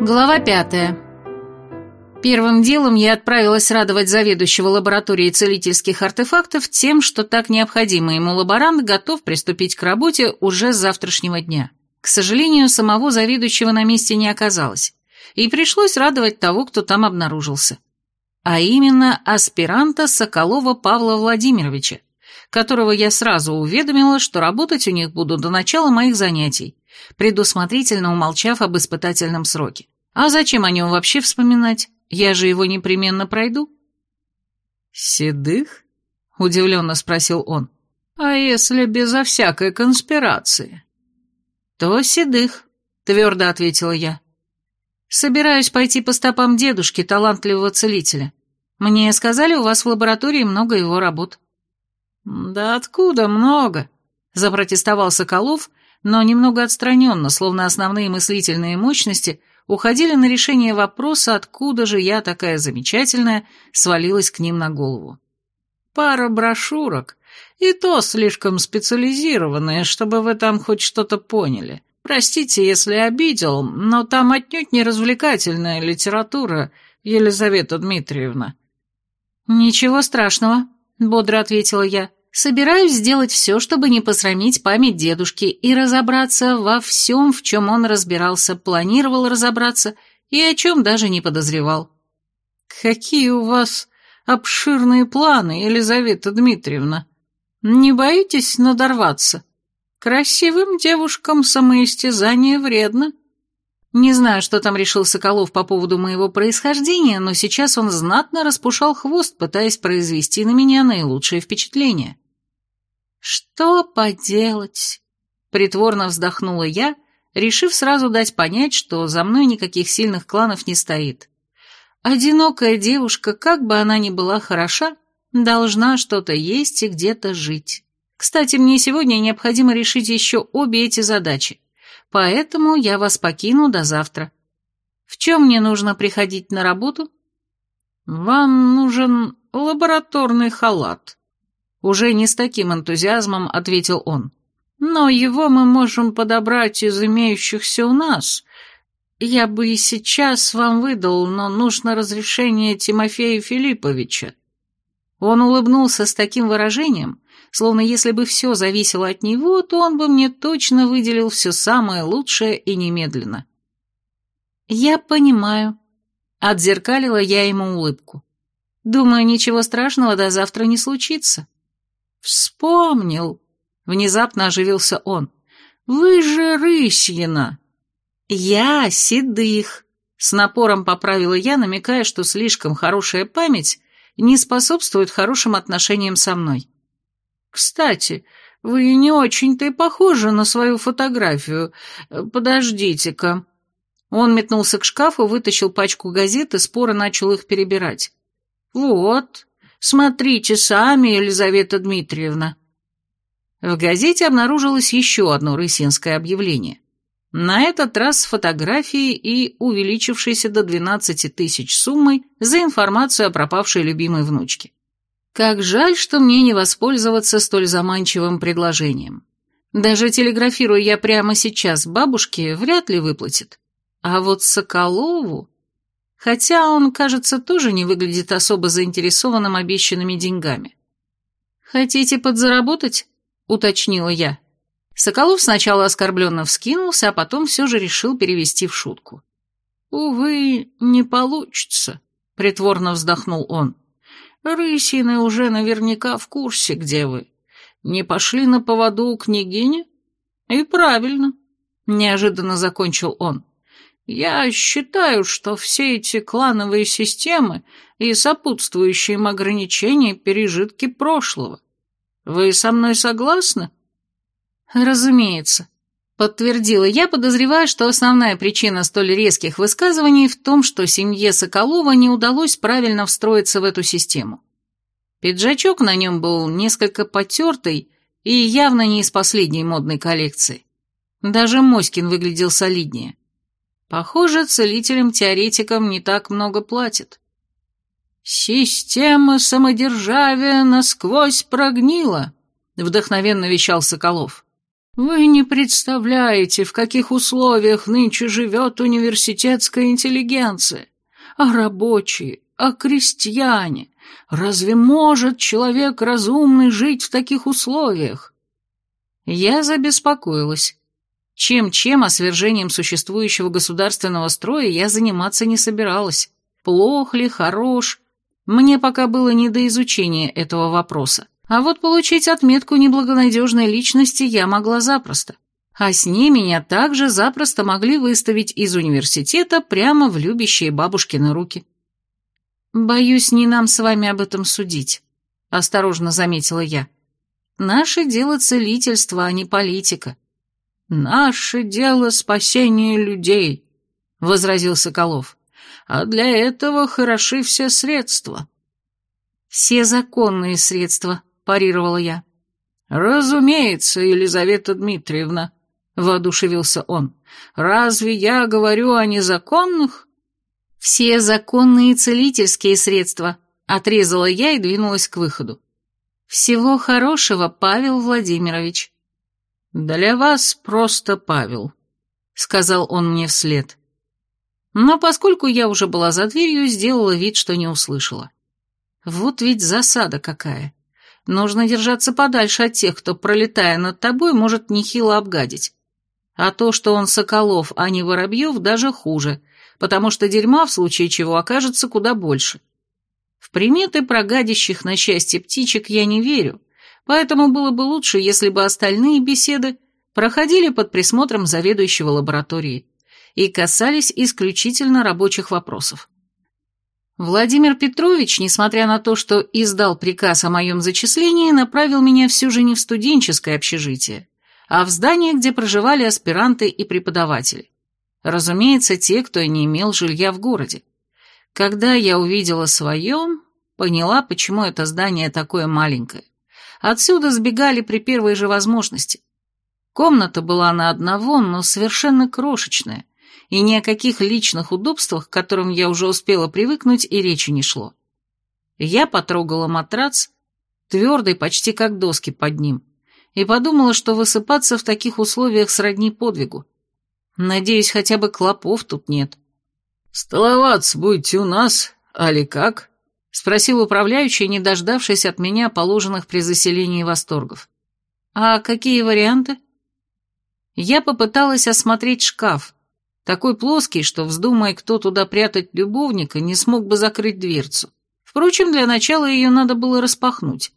Глава пятая. Первым делом я отправилась радовать заведующего лабораторией целительских артефактов тем, что так необходимый ему лаборант готов приступить к работе уже с завтрашнего дня. К сожалению, самого заведующего на месте не оказалось, и пришлось радовать того, кто там обнаружился. А именно аспиранта Соколова Павла Владимировича, которого я сразу уведомила, что работать у них буду до начала моих занятий, предусмотрительно умолчав об испытательном сроке. А зачем о нем вообще вспоминать? Я же его непременно пройду. «Седых?» — удивленно спросил он. «А если безо всякой конспирации?» «То седых», — твердо ответила я. «Собираюсь пойти по стопам дедушки, талантливого целителя. Мне сказали, у вас в лаборатории много его работ». «Да откуда много?» — запротестовал Соколов, но немного отстраненно, словно основные мыслительные мощности уходили на решение вопроса, откуда же я, такая замечательная, свалилась к ним на голову. «Пара брошюрок, и то слишком специализированные, чтобы вы там хоть что-то поняли. Простите, если обидел, но там отнюдь не развлекательная литература, Елизавета Дмитриевна». «Ничего страшного», — бодро ответила я. Собираюсь сделать все, чтобы не посрамить память дедушки и разобраться во всем, в чем он разбирался, планировал разобраться и о чем даже не подозревал. «Какие у вас обширные планы, Елизавета Дмитриевна! Не боитесь надорваться? Красивым девушкам самоистязание вредно». Не знаю, что там решил Соколов по поводу моего происхождения, но сейчас он знатно распушал хвост, пытаясь произвести на меня наилучшее впечатление. «Что поделать?» — притворно вздохнула я, решив сразу дать понять, что за мной никаких сильных кланов не стоит. Одинокая девушка, как бы она ни была хороша, должна что-то есть и где-то жить. Кстати, мне сегодня необходимо решить еще обе эти задачи, поэтому я вас покину до завтра. В чем мне нужно приходить на работу? Вам нужен лабораторный халат, уже не с таким энтузиазмом ответил он. Но его мы можем подобрать из имеющихся у нас. Я бы и сейчас вам выдал, но нужно разрешение Тимофея Филипповича. Он улыбнулся с таким выражением, словно если бы все зависело от него, то он бы мне точно выделил все самое лучшее и немедленно. «Я понимаю», — отзеркалила я ему улыбку. «Думаю, ничего страшного до завтра не случится». «Вспомнил!» — внезапно оживился он. «Вы же Рысьина!» «Я Седых!» — с напором поправила я, намекая, что слишком хорошая память не способствует хорошим отношениям со мной. «Кстати, вы не очень-то и похожи на свою фотографию. Подождите-ка». Он метнулся к шкафу, вытащил пачку газет и споро начал их перебирать. «Вот, Смотрите сами, Елизавета Дмитриевна». В газете обнаружилось еще одно рысинское объявление. На этот раз с фотографией и увеличившейся до 12 тысяч суммой за информацию о пропавшей любимой внучке. Как жаль, что мне не воспользоваться столь заманчивым предложением. Даже телеграфируя я прямо сейчас бабушке, вряд ли выплатит. А вот Соколову... Хотя он, кажется, тоже не выглядит особо заинтересованным обещанными деньгами. «Хотите подзаработать?» — уточнила я. Соколов сначала оскорбленно вскинулся, а потом все же решил перевести в шутку. «Увы, не получится», — притворно вздохнул он. «Рысины уже наверняка в курсе, где вы. Не пошли на поводу у княгини?» «И правильно», — неожиданно закончил он. Я считаю, что все эти клановые системы и сопутствующие им ограничения – пережитки прошлого. Вы со мной согласны? Разумеется. Подтвердила я, подозревая, что основная причина столь резких высказываний в том, что семье Соколова не удалось правильно встроиться в эту систему. Пиджачок на нем был несколько потертый и явно не из последней модной коллекции. Даже Моськин выглядел солиднее. Похоже, целителям-теоретикам не так много платят. «Система самодержавия насквозь прогнила», — вдохновенно вещал Соколов. Вы не представляете, в каких условиях нынче живет университетская интеллигенция. А рабочие, а крестьяне. Разве может человек разумный жить в таких условиях? Я забеспокоилась. Чем-чем, а свержением существующего государственного строя я заниматься не собиралась. Плох ли, хорош. Мне пока было не до изучения этого вопроса. А вот получить отметку неблагонадежной личности я могла запросто. А с ней меня также запросто могли выставить из университета прямо в любящие бабушкины руки. «Боюсь, не нам с вами об этом судить», — осторожно заметила я. «Наше дело целительство, а не политика». «Наше дело спасение людей», — возразил Соколов. «А для этого хороши все средства». «Все законные средства», парировала я. «Разумеется, Елизавета Дмитриевна», — воодушевился он. «Разве я говорю о незаконных?» «Все законные целительские средства», — отрезала я и двинулась к выходу. «Всего хорошего, Павел Владимирович». «Для вас просто Павел», — сказал он мне вслед. Но поскольку я уже была за дверью, сделала вид, что не услышала. Вот ведь засада какая. Нужно держаться подальше от тех, кто, пролетая над тобой, может нехило обгадить. А то, что он Соколов, а не Воробьев, даже хуже, потому что дерьма в случае чего окажется куда больше. В приметы прогадящих на счастье птичек я не верю, поэтому было бы лучше, если бы остальные беседы проходили под присмотром заведующего лабораторией и касались исключительно рабочих вопросов. Владимир Петрович, несмотря на то, что издал приказ о моем зачислении, направил меня все же не в студенческое общежитие, а в здание, где проживали аспиранты и преподаватели. Разумеется, те, кто не имел жилья в городе. Когда я увидела свое, поняла, почему это здание такое маленькое. Отсюда сбегали при первой же возможности. Комната была на одного, но совершенно крошечная, и ни о каких личных удобствах, к которым я уже успела привыкнуть, и речи не шло. Я потрогала матрац, твердый почти как доски под ним, и подумала, что высыпаться в таких условиях сродни подвигу. Надеюсь, хотя бы клопов тут нет. «Столоваться будете у нас, али как?» — спросил управляющий, не дождавшись от меня положенных при заселении восторгов. «А какие варианты?» Я попыталась осмотреть шкаф, такой плоский, что, вздумая кто туда прятать любовника, не смог бы закрыть дверцу. Впрочем, для начала ее надо было распахнуть.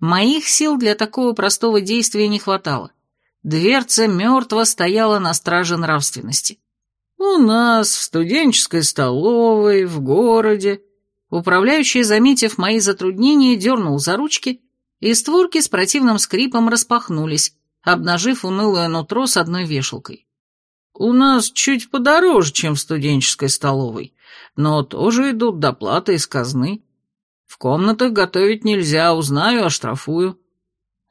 Моих сил для такого простого действия не хватало. Дверца мертво стояла на страже нравственности. «У нас, в студенческой столовой, в городе...» Управляющий, заметив мои затруднения, дернул за ручки, и створки с противным скрипом распахнулись, обнажив унылое нутро с одной вешалкой. У нас чуть подороже, чем в студенческой столовой, но тоже идут доплаты из казны. В комнатах готовить нельзя, узнаю, оштрафую».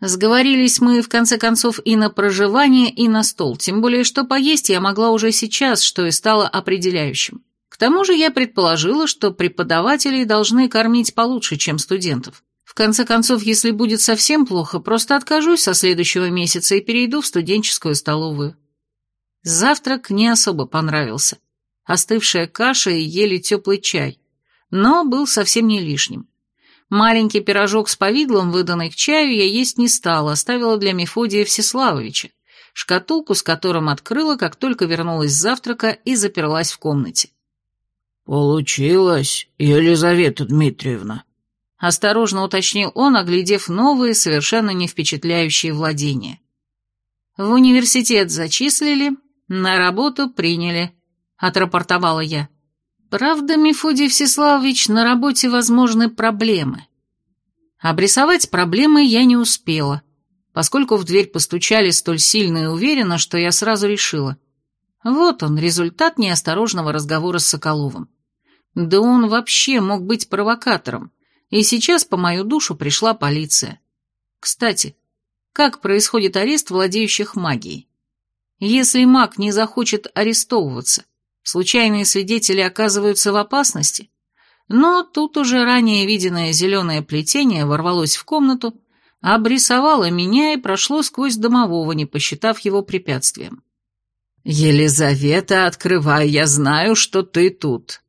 Сговорились мы, в конце концов, и на проживание, и на стол, тем более, что поесть я могла уже сейчас, что и стало определяющим. К тому же я предположила, что преподавателей должны кормить получше, чем студентов. В конце концов, если будет совсем плохо, просто откажусь со следующего месяца и перейду в студенческую столовую. Завтрак не особо понравился. Остывшая каша и еле теплый чай. Но был совсем не лишним. Маленький пирожок с повидлом, выданный к чаю, я есть не стала, оставила для Мефодия Всеславовича, шкатулку с которым открыла, как только вернулась с завтрака и заперлась в комнате. «Получилось, Елизавета Дмитриевна», — осторожно уточнил он, оглядев новые, совершенно не впечатляющие владения. «В университет зачислили, «На работу приняли», — отрапортовала я. «Правда, Мефодий Всеславович, на работе возможны проблемы». Обрисовать проблемы я не успела, поскольку в дверь постучали столь сильно и уверенно, что я сразу решила. Вот он, результат неосторожного разговора с Соколовым. Да он вообще мог быть провокатором, и сейчас по мою душу пришла полиция. Кстати, как происходит арест владеющих магией? Если маг не захочет арестовываться, случайные свидетели оказываются в опасности. Но тут уже ранее виденное зеленое плетение ворвалось в комнату, обрисовало меня и прошло сквозь домового, не посчитав его препятствием. «Елизавета, открывай, я знаю, что ты тут».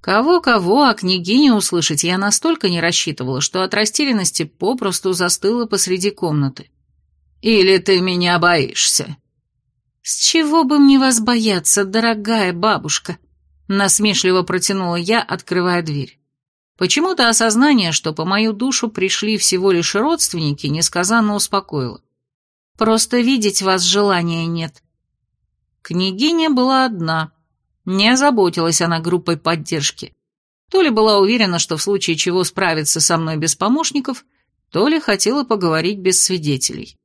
Кого-кого, а княгиню услышать я настолько не рассчитывала, что от растерянности попросту застыла посреди комнаты. «Или ты меня боишься?» «С чего бы мне вас бояться, дорогая бабушка?» Насмешливо протянула я, открывая дверь. Почему-то осознание, что по мою душу пришли всего лишь родственники, несказанно успокоило. Просто видеть вас желания нет. Княгиня была одна. Не озаботилась она группой поддержки. То ли была уверена, что в случае чего справится со мной без помощников, то ли хотела поговорить без свидетелей.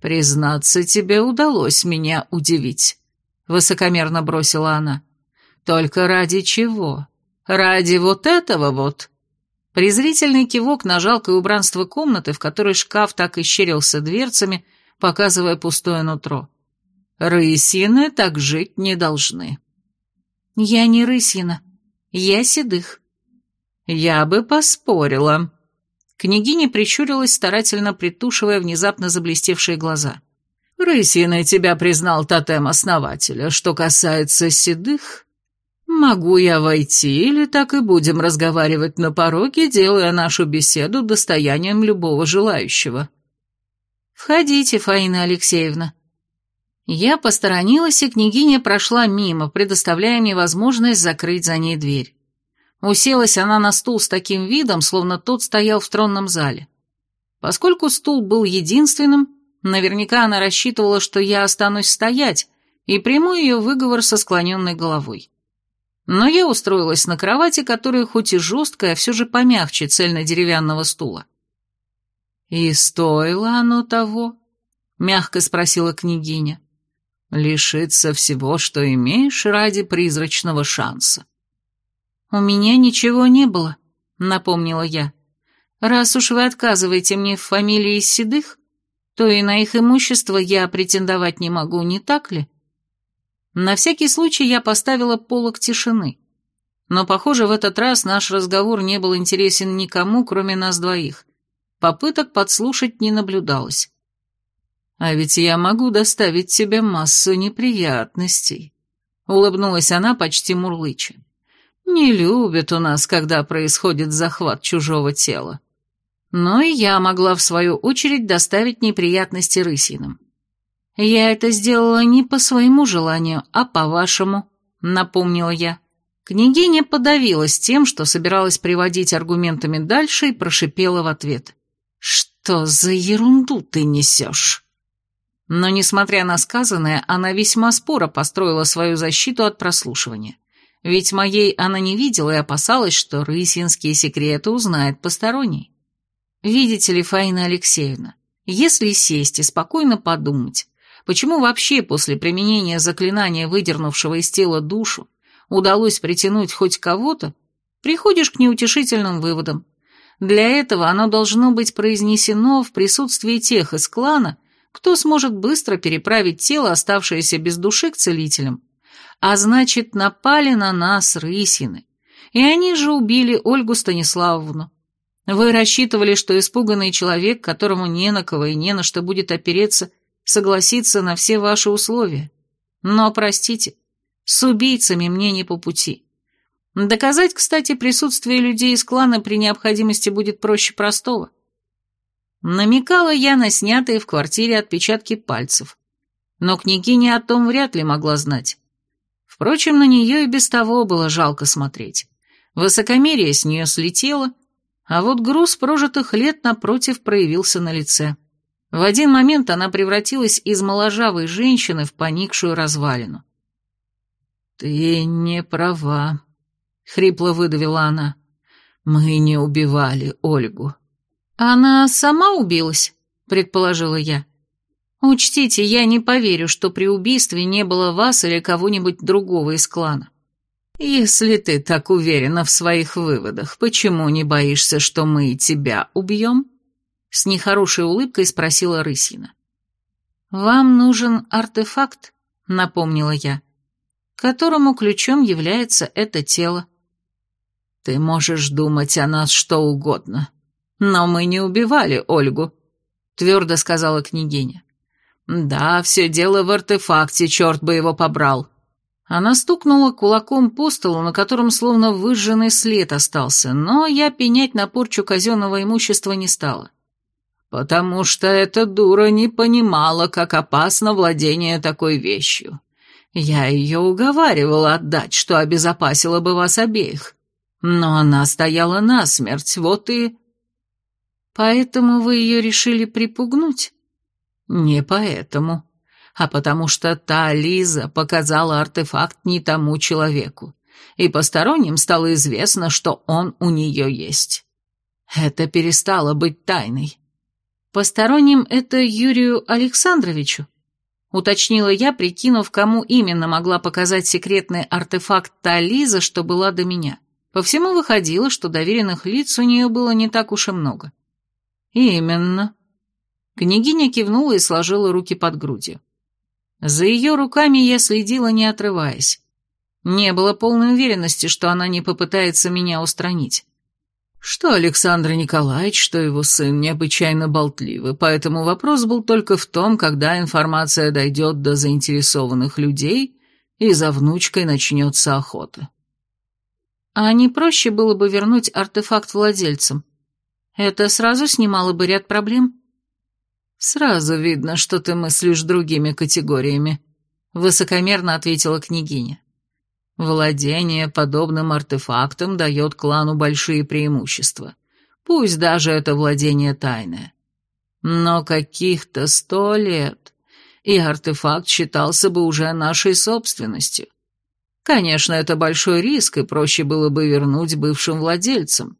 «Признаться, тебе удалось меня удивить», — высокомерно бросила она. «Только ради чего? Ради вот этого вот?» Презрительный кивок на жалкое убранство комнаты, в которой шкаф так и щерился дверцами, показывая пустое нутро. «Рысины так жить не должны». «Я не рысина, я седых». «Я бы поспорила», Княгиня прищурилась, старательно притушивая внезапно заблестевшие глаза. «Рысиной тебя признал тотем основателя. Что касается седых, могу я войти или так и будем разговаривать на пороге, делая нашу беседу достоянием любого желающего?» «Входите, Фаина Алексеевна». Я посторонилась, и княгиня прошла мимо, предоставляя мне возможность закрыть за ней дверь. Уселась она на стул с таким видом, словно тот стоял в тронном зале. Поскольку стул был единственным, наверняка она рассчитывала, что я останусь стоять, и приму ее выговор со склоненной головой. Но я устроилась на кровати, которая хоть и жесткая, а все же помягче цельно-деревянного стула. «И стоило оно того?» — мягко спросила княгиня. «Лишиться всего, что имеешь ради призрачного шанса». «У меня ничего не было», — напомнила я. «Раз уж вы отказываете мне в фамилии седых, то и на их имущество я претендовать не могу, не так ли?» На всякий случай я поставила полок тишины. Но, похоже, в этот раз наш разговор не был интересен никому, кроме нас двоих. Попыток подслушать не наблюдалось. «А ведь я могу доставить тебе массу неприятностей», — улыбнулась она почти мурлыча. Не любят у нас, когда происходит захват чужого тела. Но и я могла, в свою очередь, доставить неприятности рысиным. Я это сделала не по своему желанию, а по вашему, напомнила я. Княгиня подавилась тем, что собиралась приводить аргументами дальше и прошипела в ответ. «Что за ерунду ты несешь?» Но, несмотря на сказанное, она весьма споро построила свою защиту от прослушивания ведь моей она не видела и опасалась, что рысинские секреты узнает посторонний. Видите ли, Фаина Алексеевна, если сесть и спокойно подумать, почему вообще после применения заклинания, выдернувшего из тела душу, удалось притянуть хоть кого-то, приходишь к неутешительным выводам. Для этого оно должно быть произнесено в присутствии тех из клана, кто сможет быстро переправить тело, оставшееся без души, к целителям, а значит, напали на нас рысины. И они же убили Ольгу Станиславовну. Вы рассчитывали, что испуганный человек, которому не на кого и не на что будет опереться, согласится на все ваши условия. Но, простите, с убийцами мне не по пути. Доказать, кстати, присутствие людей из клана при необходимости будет проще простого. Намекала я на снятые в квартире отпечатки пальцев. Но княгиня о том вряд ли могла знать. Впрочем, на нее и без того было жалко смотреть. Высокомерие с нее слетело, а вот груз прожитых лет напротив проявился на лице. В один момент она превратилась из моложавой женщины в поникшую развалину. «Ты не права», — хрипло выдавила она. «Мы не убивали Ольгу». «Она сама убилась?» — предположила я. Учтите, я не поверю, что при убийстве не было вас или кого-нибудь другого из клана. Если ты так уверена в своих выводах, почему не боишься, что мы тебя убьем? С нехорошей улыбкой спросила Рысина. Вам нужен артефакт, напомнила я, которому ключом является это тело. Ты можешь думать о нас что угодно, Но мы не убивали Ольгу, твердо сказала княгиня. Да, все дело в артефакте, черт бы его побрал. Она стукнула кулаком по столу, на котором словно выжженный след остался, но я пенять на порчу казенного имущества не стала. Потому что эта дура не понимала, как опасно владение такой вещью. Я ее уговаривала отдать, что обезопасила бы вас обеих. Но она стояла насмерть, вот и... Поэтому вы ее решили припугнуть? Не поэтому, а потому что та Лиза показала артефакт не тому человеку, и посторонним стало известно, что он у нее есть. Это перестало быть тайной. Посторонним это Юрию Александровичу? Уточнила я, прикинув, кому именно могла показать секретный артефакт та Лиза, что была до меня. По всему выходило, что доверенных лиц у нее было не так уж и много. «Именно». Княгиня кивнула и сложила руки под грудью. За ее руками я следила, не отрываясь. Не было полной уверенности, что она не попытается меня устранить. Что Александр Николаевич, что его сын необычайно болтливы, поэтому вопрос был только в том, когда информация дойдет до заинтересованных людей и за внучкой начнется охота. А не проще было бы вернуть артефакт владельцам? Это сразу снимало бы ряд проблем? Сразу видно, что ты мыслишь другими категориями, высокомерно ответила княгиня. Владение подобным артефактом дает клану большие преимущества. Пусть даже это владение тайное. Но каких-то сто лет, и артефакт считался бы уже нашей собственностью. Конечно, это большой риск, и проще было бы вернуть бывшим владельцам.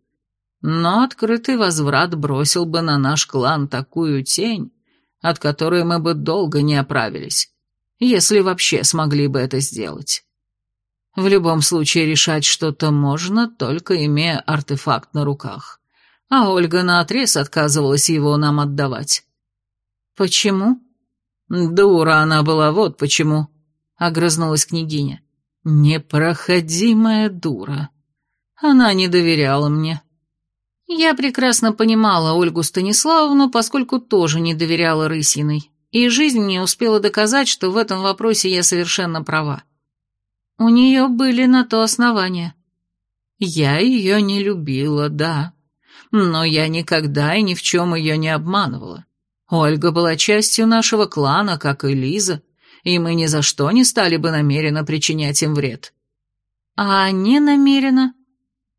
Но открытый возврат бросил бы на наш клан такую тень, от которой мы бы долго не оправились, если вообще смогли бы это сделать. В любом случае решать что-то можно, только имея артефакт на руках. А Ольга наотрез отказывалась его нам отдавать. «Почему?» «Дура она была, вот почему», — огрызнулась княгиня. «Непроходимая дура. Она не доверяла мне». Я прекрасно понимала Ольгу Станиславовну, поскольку тоже не доверяла Рысиной, и жизнь мне успела доказать, что в этом вопросе я совершенно права. У нее были на то основания. Я ее не любила, да, но я никогда и ни в чем ее не обманывала. Ольга была частью нашего клана, как и Лиза, и мы ни за что не стали бы намеренно причинять им вред. А не намеренно?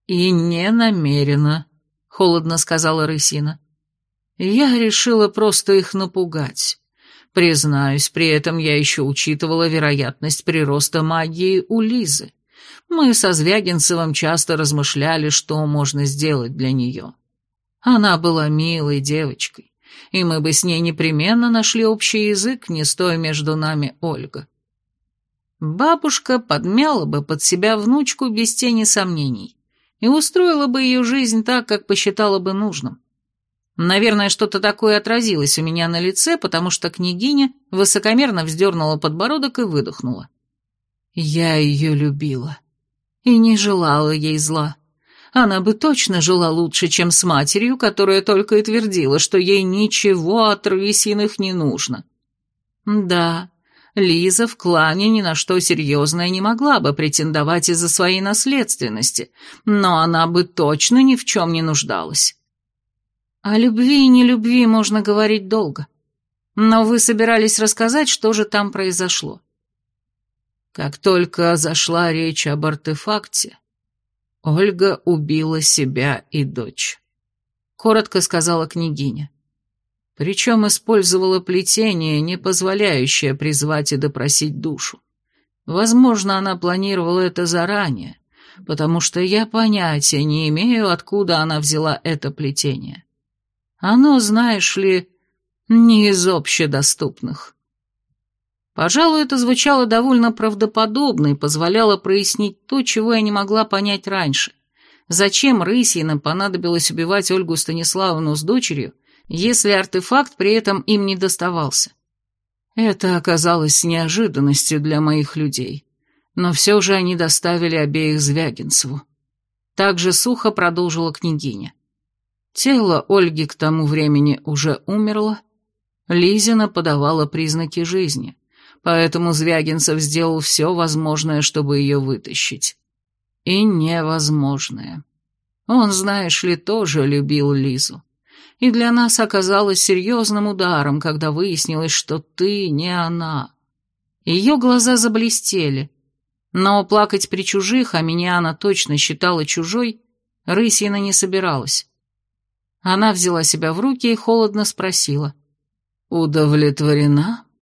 И не намеренно, холодно сказала Рысина. Я решила просто их напугать. Признаюсь, при этом я еще учитывала вероятность прироста магии у Лизы. Мы со Звягинцевым часто размышляли, что можно сделать для нее. Она была милой девочкой, и мы бы с ней непременно нашли общий язык, не стоя между нами Ольга. Бабушка подмяла бы под себя внучку без тени сомнений и устроила бы ее жизнь так, как посчитала бы нужным. Наверное, что-то такое отразилось у меня на лице, потому что княгиня высокомерно вздернула подбородок и выдохнула. Я ее любила и не желала ей зла. Она бы точно жила лучше, чем с матерью, которая только и твердила, что ей ничего от рысиных не нужно. Да, Лиза в клане ни на что серьезное не могла бы претендовать из-за своей наследственности, но она бы точно ни в чем не нуждалась. О любви и нелюбви можно говорить долго. Но вы собирались рассказать, что же там произошло. Как только зашла речь об артефакте, Ольга убила себя и дочь. Коротко сказала княгиня. Причем использовала плетение, не позволяющее призвать и допросить душу. Возможно, она планировала это заранее, потому что я понятия не имею, откуда она взяла это плетение. Оно, знаешь ли, не из общедоступных. Пожалуй, это звучало довольно правдоподобно и позволяло прояснить то, чего я не могла понять раньше. Зачем Рысиным понадобилось убивать Ольгу Станиславовну с дочерью, если артефакт при этом им не доставался? Это оказалось неожиданностью для моих людей, но все же они доставили обеих Звягинцеву. Так же сухо продолжила княгиня. Тело Ольги к тому времени уже умерло, Лизина подавала признаки жизни, поэтому Звягинцев сделал все возможное, чтобы ее вытащить. И невозможное. Он, знаешь ли, тоже любил Лизу. И для нас оказалось серьезным ударом, когда выяснилось, что ты не она. Ее глаза заблестели, но плакать при чужих, а меня она точно считала чужой, Рысина не собиралась. Она взяла себя в руки и холодно спросила. «Удовлетворена?»